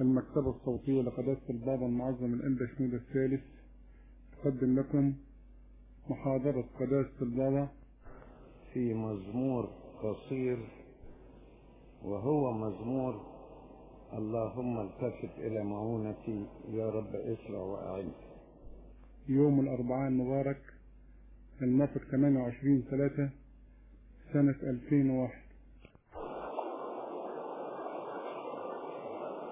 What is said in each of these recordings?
المكتبة الصوتية لقداسة البابا المعظم الأنبا شنود الثالث. تقدم لكم محاضرة قداسة البابا. في مزمور قصير وهو مزمور اللهم التفت إلى معونتي يا رب اسرع وأعن يوم الأربعاء المبارك الموافق 28 3 سنة 2001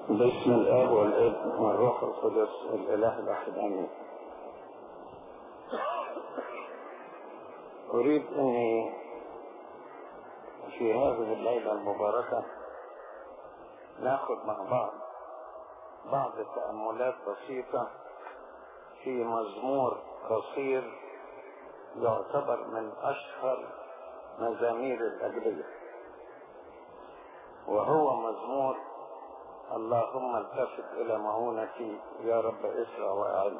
باسم الآب والابن والروح القدس الإله الاحد آمين. أريد اني في هذه الليلة المباركة نأخذ مع بعض بعض تأملات بسيطة في مزمور قصير يعتبر من أشهر مزامير الاجبيه وهو مزمور اللهم التفت إلى معونتي يا رب اسرع وأعن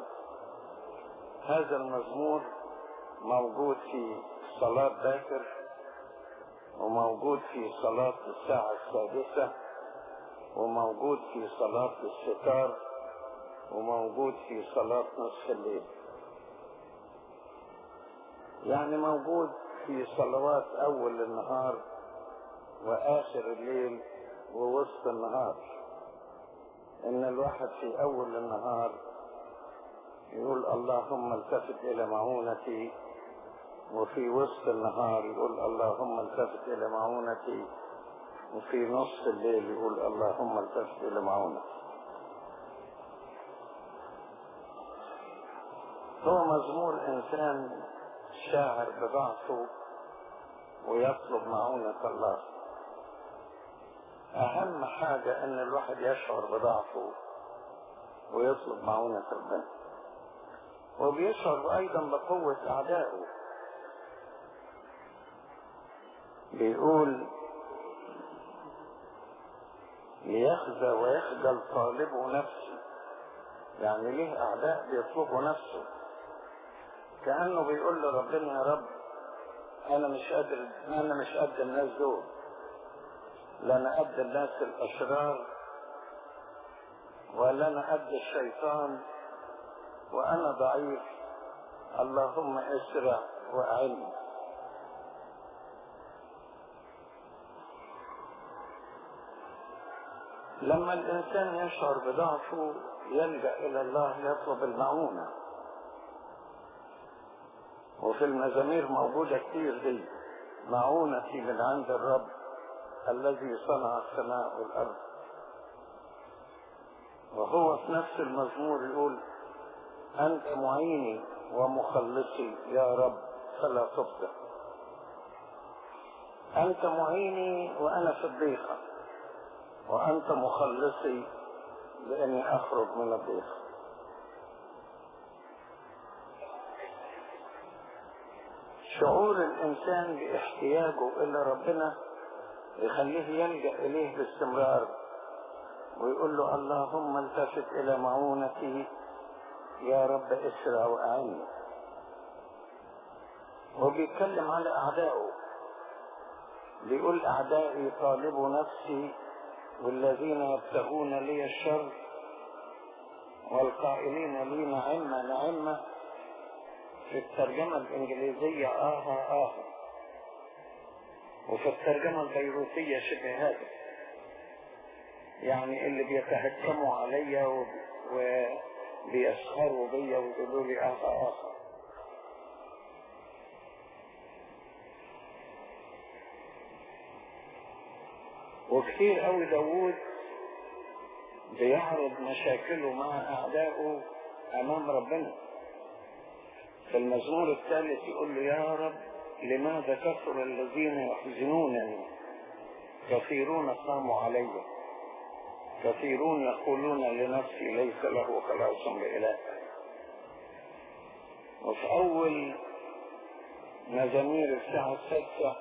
هذا المزمور موجود في صلاة باكر وموجود في صلاة الساعة السادسة وموجود في صلاة الستار وموجود في صلاة نصف الليل. يعني موجود في صلوات أول النهار وآخر الليل ووسط النهار. إن الواحد في أول النهار يقول اللهم التفت إلى معونتي وفي وسط النهار يقول اللهم التفت إلى معونتي وفي نص الليل يقول اللهم التفت إلى معونتي. هو مزمور إنسان شاعر بضعفه ويطلب معونة الله. أهم حاجة إن الواحد يشعر بضعفه ويطلب معونة ربنا. وبيشعر أيضا بقوة أعدائه. بيقول ليخزى ويخجل طالبه نفسه. يعني ليه أعداء بيطلبوا نفسه؟ كأنه بيقول لربنا يا رب أنا مش قادر أنا مش قد الناس دول. قد الناس أنا قد الشيطان وأنا ضعيف. اللهم اسرع واعني لما الإنسان يشعر بضعفه يلجأ إلى الله يطلب المعونة. وفي المزامير موجودة كتير دي معونتي من عند الرب. الذي صنع السماء والأرض. وهو في نفس المزمور يقول أنت معيني ومخلصي يا رب فلا تبدأ أنت معيني وأنا في الضيقة وأنت مخلصي لأني أخرج من الضيقة شعور الإنسان باحتياجه إلى ربنا يخليه يلجأ إليه باستمرار ويقول له اللهم التفت إلى معونتي يا رب إسرع وأعني وبيتكلم على أعدائه. بيقول أعدائي طالبوا نفسي والذين يبتغون لي الشر والقائلين لي نعمة نعمة في الترجمة الإنجليزية آها آها. وفي الترجمة البيروتية شبه هذا يعني اللي بيتهكموا عليا وبيسخروا بيا ويقولوا لي آخر آخر. وكثير قوي داوود بيعرض مشاكله مع أعدائه أمام ربنا. في المزمور الثالث يقول له يا رب لماذا كثر الذين يحزنونني كثيرون قاموا علي. كثيرون يقولون لنفسي ليس له خلاص بإله. وفي أول مزامير الساعة السادسة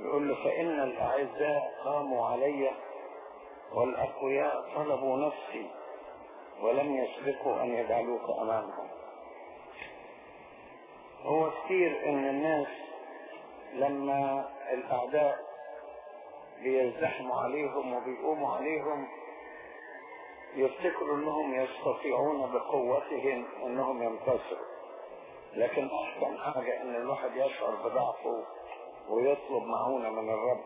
يقول له فإن الأعزاء قاموا علي والأقوياء طلبوا نفسي ولم يسبقوا أن يجعلوك أمامهم. هو كتير إن الناس لما الأعداء بيزدحموا عليهم وبيقوموا عليهم يفتكروا إنهم يستطيعون بقوتهم إنهم ينتصروا. لكن أحسن حاجة إن الواحد يشعر بضعفه ويطلب معونة من الرب.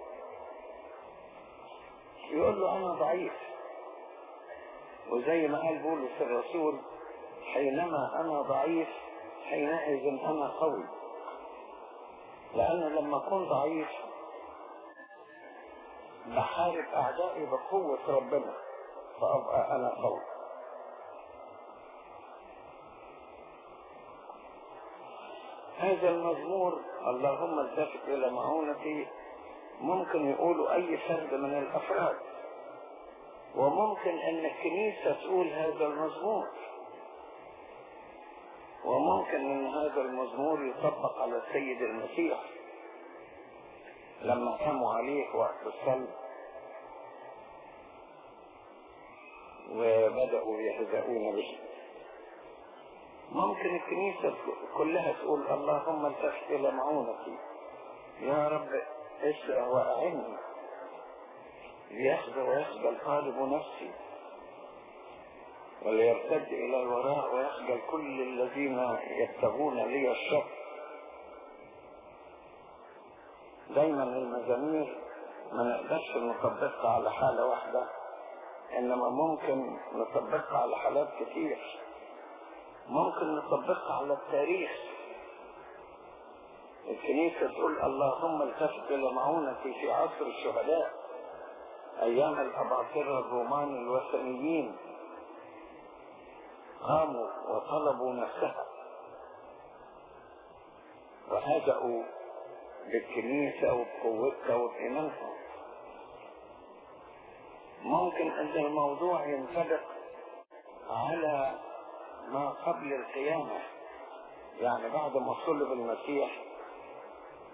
يقول له أنا ضعيف. وزي ما قال بولس الرسول حينما أنا ضعيف حينئذ أنا قوي. لأن لما أكون ضعيف بحارب أعدائي بقوة ربنا فأبقى أنا قوي. هذا المزمور اللهم التفت إلى معونتي ممكن يقولوا أي فرد من الأفراد وممكن إن الكنيسة تقول هذا المزمور. وممكن إن هذا المزمور يطبق على السيد المسيح. لما قاموا عليه وقت الصلب وبدأوا يهزؤون به. ممكن الكنيسة كلها تقول اللهم التفت إلى معونتي يا رب اسرع وأعني. ليخزى ويخجل طالب نفسي. وليرتد إلى الوراء ويخجل كل الذين يبتغون لي الشر. دايما المزامير ما نقدرش نطبقها على حالة واحدة إنما ممكن نطبقها على حالات كتير. ممكن نطبقها على التاريخ. الكنيسة تقول اللهم التفت إلى معونتي في عصر الشهداء أيام الأباطرة الرومان الوثنيين. قاموا وطلبوا نفسها وهدأوا بالكنيسة وبقوتها وبإيمانها ممكن أن الموضوع ينطبق على ما قبل القيامة. يعني بعد ما صلب المسيح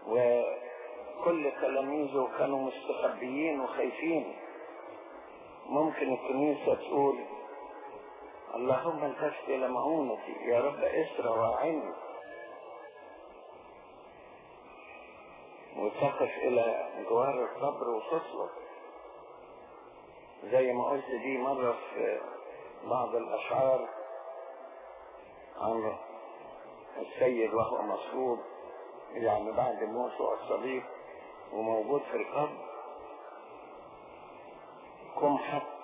وكل تلاميذه كانوا مستخبيين وخايفين. ممكن الكنيسة تقول اللهم التفت إلى معونتي يا رب اسرع واعني وتقف إلى جوار القبر وتطلب زي ما قلت دي مرة في بعض الأشعار عن السيد وهو مصلوب يعني بعد موته الصليب وموجود في القبر. قم حق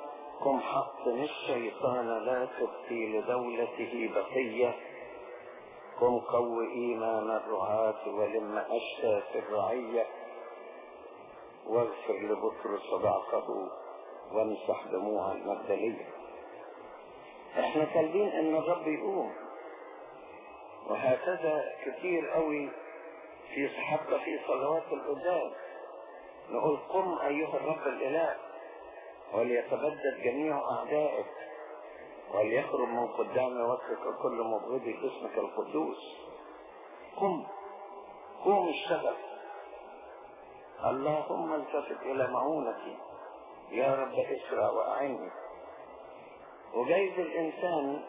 قم حطم الشيطان لا تبقي لدولته بقية. قم قو إيمان الرعاة ولم في الرعية. واغفر لبطرس ضعفه وامسح دموع المبدلية. إحنا طالبين أن الرب يقوم. وهكذا كتير قوي في حتى في صلوات القداس نقول قم أيها الرب الإله. وليتبدد جميع اعدائك وليخرج من قدام وجهك كل مبغض اسمك القدوس. قم قوم اشتغل اللهم التفت إلى معونتي يا رب اسرع وأعني. وجايز الإنسان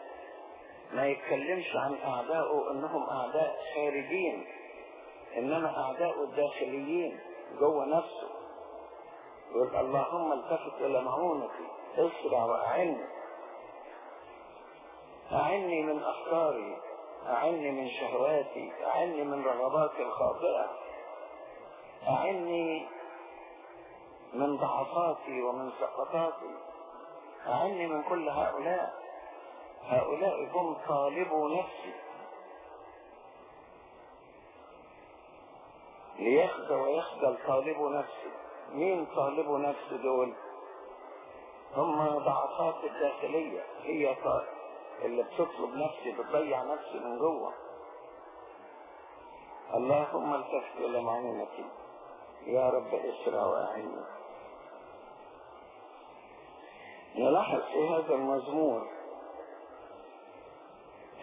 ما يتكلمش عن اعدائه إنهم أعداء خارجين إنما اعدائه الداخليين جوه نفسه. يقول اللهم التفت إلى معونتي اسرع وأعني. أعني من أفكاري أعني من شهواتي أعني من رغباتي الخاطئة. أعني من ضعفاتي ومن سقطاتي. أعني من كل هؤلاء. هؤلاء هم طالبوا نفسي. ليخزى ويخجل طالبوا نفسي. مين طالبوا نفسي دول؟ هم ضعفات الداخلية هي اللي بتطلب نفسي بتضيع نفسي من جوه. اللهم التفت إلى معونتي. يا رب اسرع واعني نلاحظ في هذا المزمور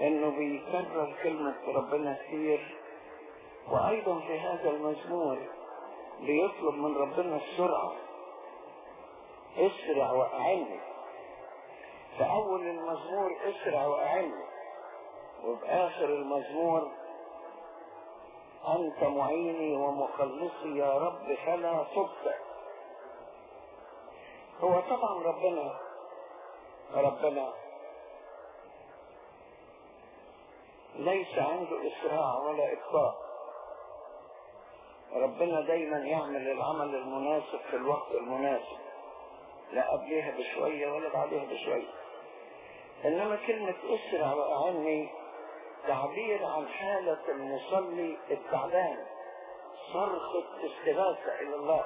إنه بيكرر كلمة ربنا كثير وأيضا في هذا المزمور بيطلب من ربنا السرعة. اسرع واعني في أول المزمور اسرع واعني وباخر المزمور أنت معيني ومخلصي يا رب فلا تبطئ هو طبعا ربنا ربنا ليس عنده إسراع ولا إبطاء ربنا دايما يعمل العمل المناسب في الوقت المناسب. لا قبلها بشوية ولا بعدها بشوية. إنما كلمة أسرع وأعني تعبير عن حالة المصلي التعبان. صرخة استغاثة إلى الله.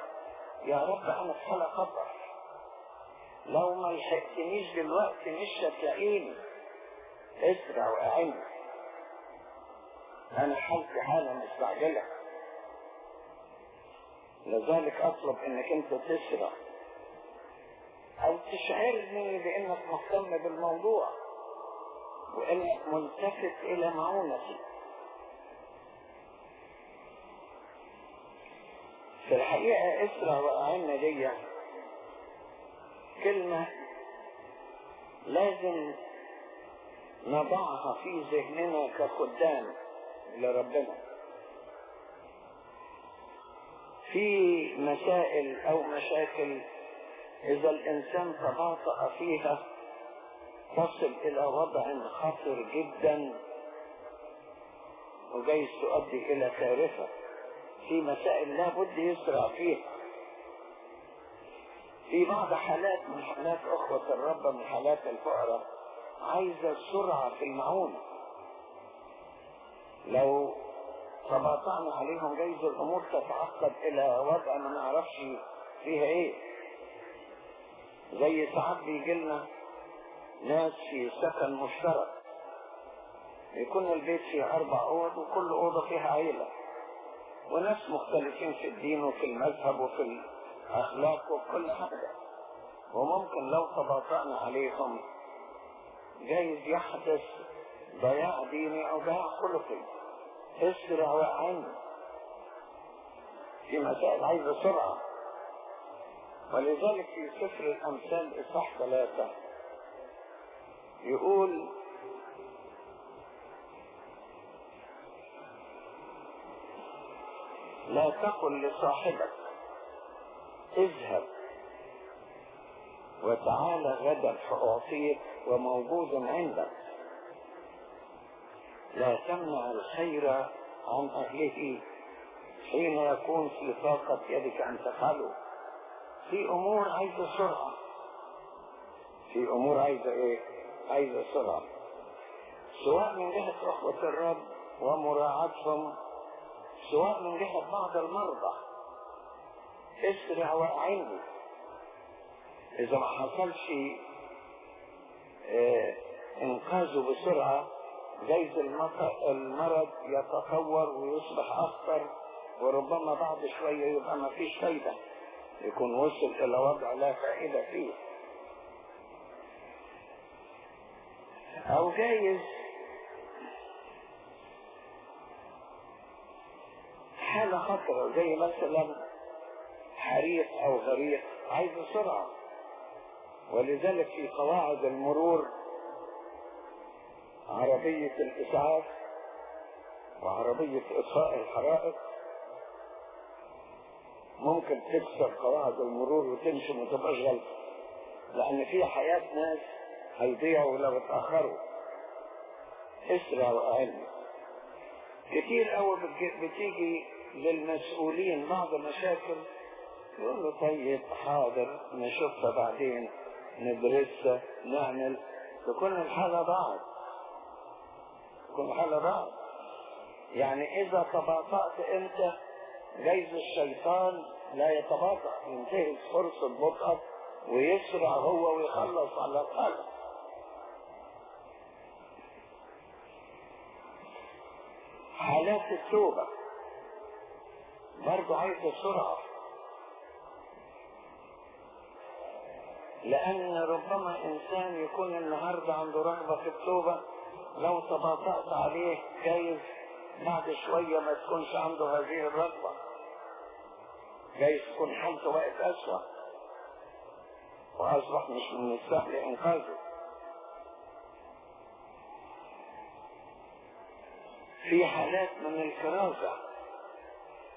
يا رب أنا في حالة خطر لو ما لحقتنيش دلوقتي مش هتلاقيني. أسرع وأعني. أنا حالتي حالة مستعجلة. لذلك أطلب إنك أنت تسرع أو تشعرني بإنك مهتم بالموضوع وإنك ملتفت إلى معونتي. في الحقيقة اسرع وأعنا دي كلمة لازم نضعها في ذهننا كخدام لربنا. في مسائل أو مشاكل إذا الإنسان تباطأ فيها تصل إلى وضع خطر جدا. وجايز تؤدي إلى كارثة. في مسائل لا بد يسرع فيها. في بعض حالات من حالات أخوة الرب من حالات الفقراء عايزة سرعة في المعونة. لو تباطأنا عليهم جايز الأمور تتعقد إلى وضع ما نعرفش فيها إيه. زي ساعات بيجي لنا ناس في سكن مشترك. يكون البيت فيه أربع أوض وكل أوضة فيها عيلة. وناس مختلفين في الدين وفي المذهب وفي الأخلاق وفي كل حاجة. وممكن لو تباطأنا عليهم جايز يحدث ضياع ديني أو ضياع خلقي اسرع وأعن في مسائل عايزة سرعة ولذلك في سفر الأمثال إصحاح ثلاثة. يقول لا تقل لصاحبك اذهب وتعالى غدا فأعطيك وموجود عندك. لا تمنع الخير عن أهله حين يكون في طاقة يدك أن تفعله. في أمور عايزة سرعة. في أمور عايزة إيه؟ عايزة سرعة. سواء من جهة أخوة الرب ومراعاتهم سواء من جهة بعض المرضى. اسرع وأعني إذا ما حصلش آه إنقاذه بسرعة جايز المرض يتطور ويصبح أخطر وربما بعد شوية يبقى ما فيش فايدة. يكون وصل إلى وضع لا فائدة فيه. أو جايز. حالة خطرة زي مثلا حريق أو غريق عايز سرعة. ولذلك في قواعد المرور عربية الإسعاف وعربية إطفاء الحرائق ممكن تكسر قواعد المرور وتمشي ما تبقاش غلطة لأن في حياة ناس هيضيعوا لو اتأخروا اسرع وأعلم. كتير قوي بتيجي للمسؤولين بعض مشاكل يقول له طيب حاضر نشوفها بعدين ندرسها نعمل تكون الحالة ضاعت الحالة ضاعت يعني إذا تباطأت أنت جايز الشيطان لا يتباطأ. ينتهز فرصة بطئك ويسرع هو ويخلص على الحالة حالات التوبة برضه عايزة سرعة. لأن ربما إنسان يكون النهاردة عنده رغبة في التوبة لو تباطأت عليه جايز بعد شوية ما تكونش عنده هذه الرغبة. جايز تكون حالته بقت أسوأ؟ وأصبح مش من السهل إنقاذه في حالات من الكرازة.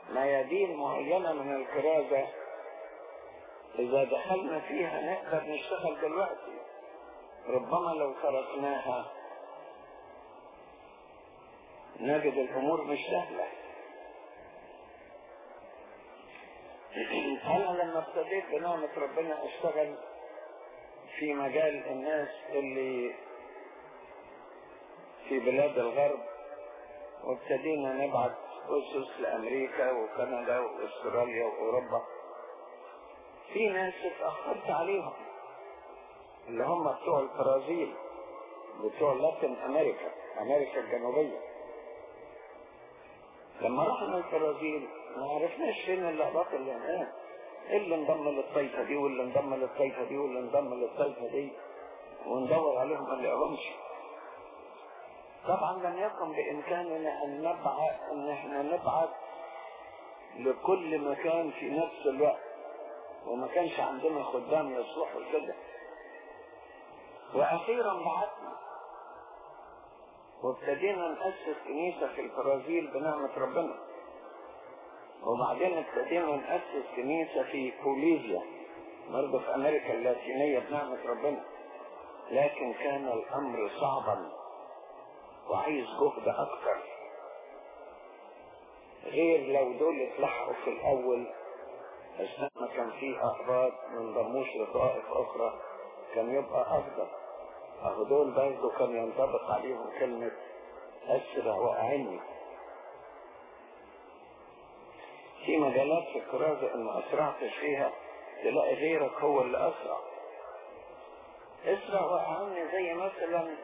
ميادين معينة من الكرازة. إذا دخلنا فيها نقدر نشتغل دلوقتي. ربما لو تركناها نجد الأمور مش سهلة. أنا لما ابتديت بنعمة ربنا أشتغل في مجال الناس اللي في بلاد الغرب؟ وابتدينا نبعت أسس لأمريكا وكندا وأستراليا وأوروبا. في ناس اتأخرت عليهم اللي هم بتوع البرازيل بتوع لاتين أمريكا أمريكا الجنوبية. لما رحنا البرازيل ما عرفناش فين اللقطات اللي هناك. اللي انضم للطائفة دي واللي انضم للطائفة دي واللي انضم للطائفة دي؟ وندور عليهم ما نلاقيهمش. طبعا لم يكن بإمكاننا أن نبعث أن إحنا نبعث لكل مكان في نفس الوقت. وما كانش عندنا خدام يصلحوا كده وأخيرا بعثنا. وابتدينا نأسس كنيسة في البرازيل بنعمة ربنا. وبعدين ابتدينا نأسس كنيسة في بوليزيا برضه في أمريكا اللاتينية بنعمة ربنا. لكن كان الأمر صعبا وعايز جهد أكتر. غير لو دول اتلحقوا في الأول أثناء ما كان في أقراض ما انضموش لطائف أخرى كان يبقى أفضل. أهو دول برضه كان ينطبق عليهم كلمة أسرع وأعني. في مجالات في الكرازة إن أسرعتش فيها تلاقي غيرك هو اللي أسرع. أسرع وأعني زي مثلا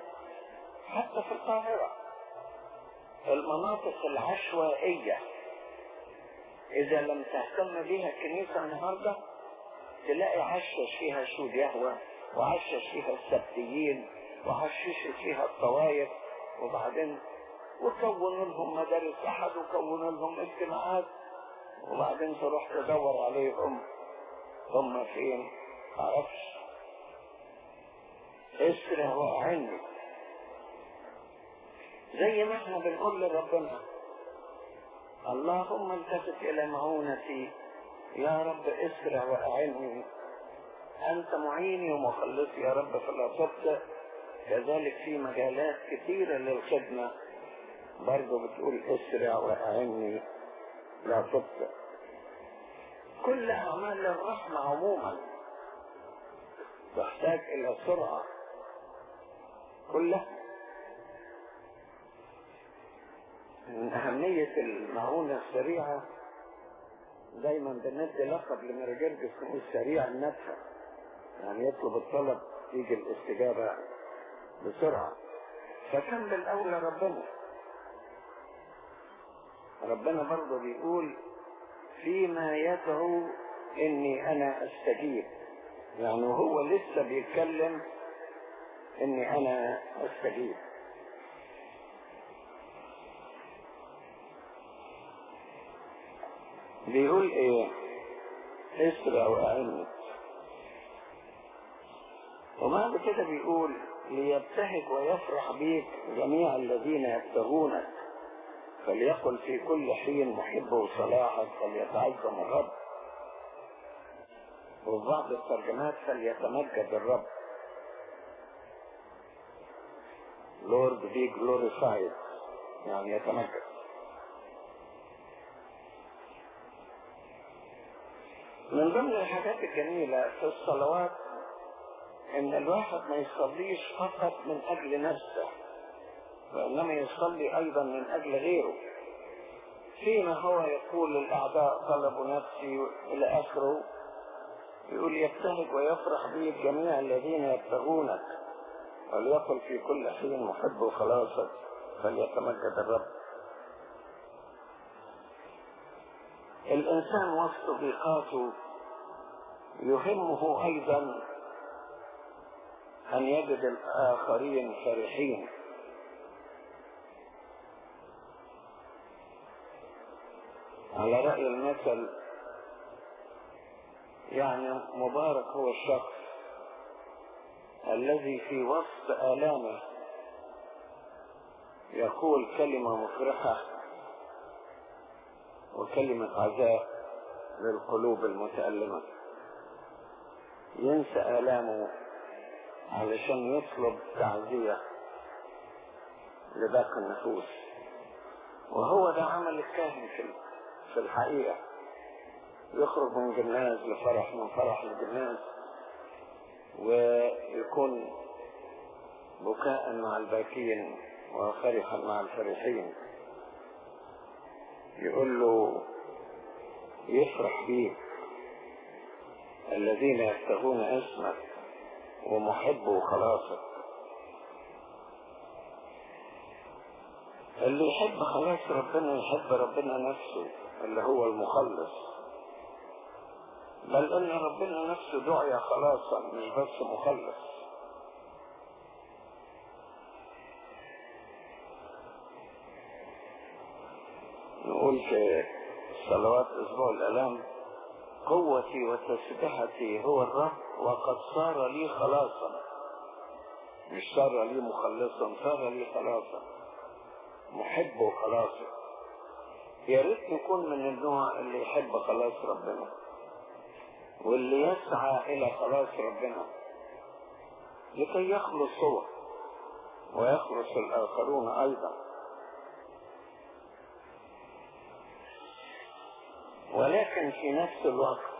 حتى في القاهرة. المناطق العشوائية. إذا لم تهتم بها الكنيسة النهاردة تلاقي عشش فيها شو يهوى وعشش فيها السبتيين وعشش فيها الطوائف وبعدين وكونوا لهم مدارس أحد وكونوا لهم اجتماعات. وبعدين تروح تدور عليهم. هم فين؟ معرفش اسرع وأعني. زي ما إحنا بنقول لربنا اللهم التفت إلى معونتي يا رب اسرع وأعني. أنت معيني ومخلصي يا رب فلا تبطئ كذلك في مجالات كثيرة للخدمة. برضه بتقول اسرع وأعني. لا تبطئ كل أعمال الرحمة عموما تحتاج إلى سرعة. كلها من أهمية المعونة السريعة دايما بندي لقب لمرجرجس نقول سريع النفع يعني يطلب الطلب تيجي الاستجابة بسرعة. فكان بالأولى ربنا؟ ربنا برضه بيقول فيما يدعو إني أنا أستجيب. يعني هو لسه بيتكلم إني أنا أستجيب. بيقول إيه؟ اسرع واعنت وبعد كده بيقول ليبتهج ويفرح بيك جميع الذين يبتغونك. فليقل في كل حين محب صلاحك فليتعظم الرب وفي بعض الترجمات فليتمجد الرب. Lord be glorified. يعني يتمجد. من ضمن الحاجات الجميلة في الصلوات إن الواحد ما يصليش فقط من أجل نفسه وإنما يصلي أيضا من أجل غيره. فيما هو يقول الاعداء طلبوا نفسي إلى آخره يقول يبتهج ويفرح به الجميع الذين يبتغونك. وليقل في كل حين محب خلاصك فليتمجد الرب. الإنسان وسط ضيقاته يهمه أيضا أن يجد الآخرين فرحين على رأي المثل يعني مبارك هو الشخص الذي في وسط آلامه يقول كلمة مفرحة وكلمة عزاء للقلوب المتألمة. ينسى آلامه علشان يطلب تعزية لباقي النفوس. وهو ده عمل الكاهن في الحقيقة. يخرج من جناز لفرح من فرح لجناز ويكون بكاء مع الباكين وفرحا مع الفرحين. يقول له يفرح بيك الذين يبتغون اسمك. ومحبوا خلاصك اللي يحب خلاص ربنا يحب ربنا نفسه اللي هو المخلص. بل إن ربنا نفسه دعي خلاصا مش بس مخلص. نقول في صلوات أسبوع الألام قوتي وتسبحتي هو الرب وقد صار لي خلاصا. مش صار لي مخلصا صار لي خلاصا. محب وخلاصا. يا ريت نكون من النوع اللي يحب خلاص ربنا. واللي يسعى إلى خلاص ربنا. لكي يخلص هو ويخلص الآخرون أيضا. ولكن في نفس الوقت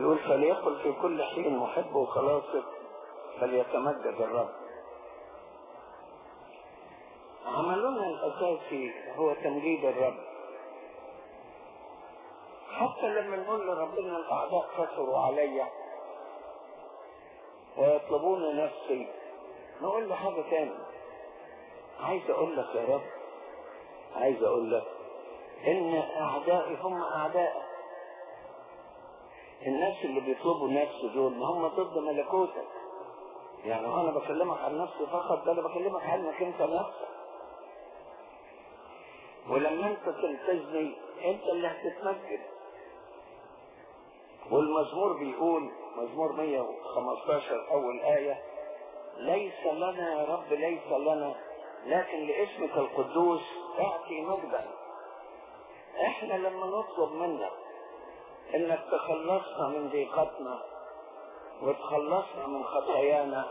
يقول فليقل في كل حين محب وخلاصك فليتمجد الرب. عملنا الأساسي هو تمجيد الرب. حتى لما نقول لربنا الأعداء كثروا علي ويطلبون نفسي نقول له حاجة تاني. عايز أقول لك يا رب عايز أقول لك إن أعدائي هم أعدائك الناس اللي بيطلبوا نفسه دول ما هم ضد ملكوتك. يعني أنا بكلمك عن نفسي فقط ده أنا بكلمك عنك أنت نفسك ولما أنت تلتزمي أنت اللي هتتمجد. والمزمور بيقول مزمور 115 أول آية ليس لنا يا رب ليس لنا لكن لاسمك القدوس أعطي مجدا. إحنا لما نطلب منك انك تخلصنا من ضيقتنا وتخلصنا من خطايانا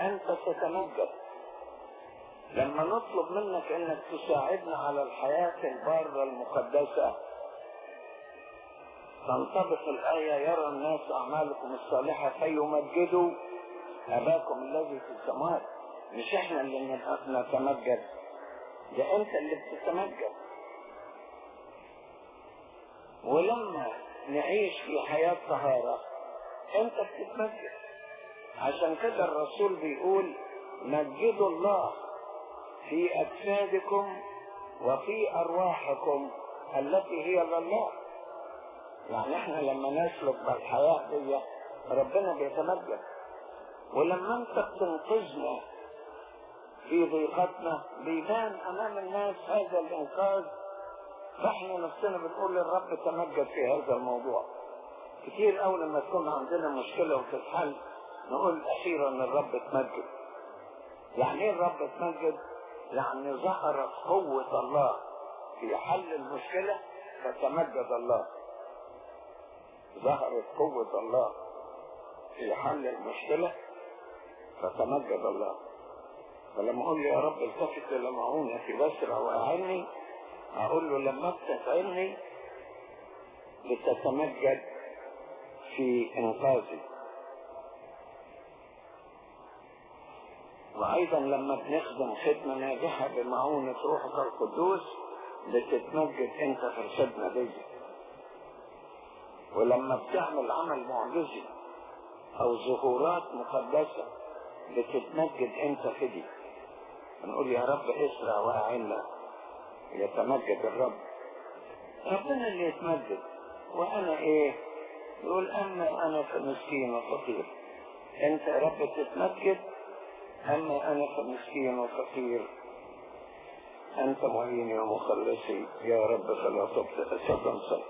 أنت تتمجد لما نطلب منك إنك تساعدنا على الحياة البارة المقدسة تنطبق الآية يرى الناس أعمالكم الصالحة فيمجدوا. أباكم الذي في السماوات مش إحنا اللي نتمجد. ده أنت اللي بتتمجد. ولما نعيش في حياة طهارة أنت بتتمجد. عشان كده الرسول بيقول مجدوا الله في أجسادكم وفي أرواحكم التي هي لله يعني إحنا لما نسلك بالحياة دي ربنا بيتمجد. ولما أنت بتنقذنا في ضيقتنا بيبان أمام الناس هذا الإنقاذ فاحنا نفسنا بنقول للرب تمجد في هذا الموضوع. كتير قوي لما تكون عندنا مشكلة وتتحل نقول أخيرا الرب تمجد. يعني إيه الرب تمجد؟ يعني ظهرت قوة الله في حل المشكلة فتمجد الله. ظهرت قوة الله في حل المشكلة فتمجد الله. فلما أقول له يا رب التفت إلى معونتي بسرع واعني أقول له لما بتتعني بتتمجد في إنقاذي. وأيضا لما بنخدم خدمة ناجحة بمعونة روحك القدوس بتتمجد أنت في الخدمة دي. ولما بتعمل عمل معجزي أو ظهورات مقدسة بتتمجد أنت في دي. نقول يا رب اسرع وأعنا. يتمجد الرب. ربنا اللي يتمجد. وأنا إيه؟ يقول اما أنا فمسكين وفقير أنت يا رب تتمجد اما أنا فمسكين وفقير أنت معيني ومخلصي. يا رب فلا تبطئ صدم